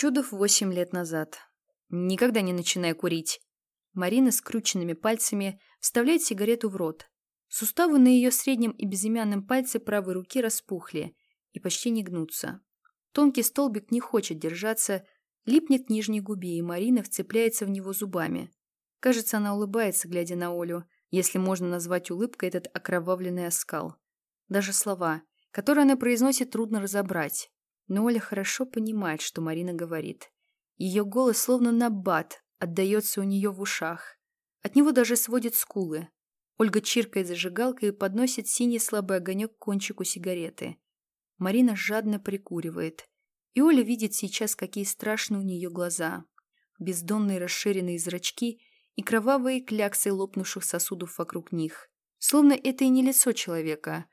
Чудов восемь лет назад. Никогда не начинай курить. Марина скрученными пальцами вставляет сигарету в рот. Суставы на ее среднем и безымянном пальце правой руки распухли и почти не гнутся. Тонкий столбик не хочет держаться, липнет к нижней губе, и Марина вцепляется в него зубами. Кажется, она улыбается, глядя на Олю, если можно назвать улыбкой этот окровавленный оскал. Даже слова, которые она произносит, трудно разобрать. Но Оля хорошо понимает, что Марина говорит. Ее голос словно набат отдается у нее в ушах. От него даже сводит скулы. Ольга чиркает зажигалкой и подносит синий слабый огонек к кончику сигареты. Марина жадно прикуривает. И Оля видит сейчас, какие страшные у нее глаза. Бездонные расширенные зрачки и кровавые кляксы лопнувших сосудов вокруг них. Словно это и не лицо человека,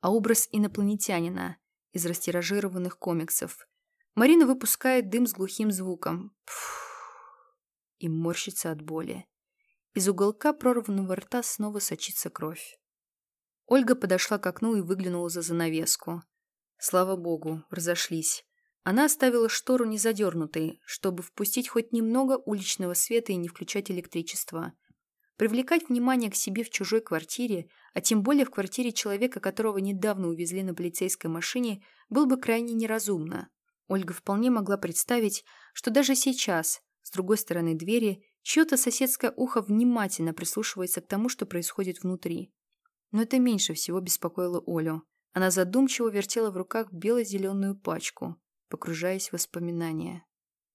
а образ инопланетянина из растиражированных комиксов. Марина выпускает дым с глухим звуком. И морщится от боли. Из уголка прорванного рта снова сочится кровь. Ольга подошла к окну и выглянула за занавеску. Слава богу, разошлись. Она оставила штору незадернутой, чтобы впустить хоть немного уличного света и не включать электричество. Привлекать внимание к себе в чужой квартире, а тем более в квартире человека, которого недавно увезли на полицейской машине, было бы крайне неразумно. Ольга вполне могла представить, что даже сейчас, с другой стороны двери, Чье-то соседское ухо внимательно прислушивается к тому, что происходит внутри. Но это меньше всего беспокоило Олю. Она задумчиво вертела в руках бело-зеленую пачку, погружаясь в воспоминания.